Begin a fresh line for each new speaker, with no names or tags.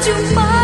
就放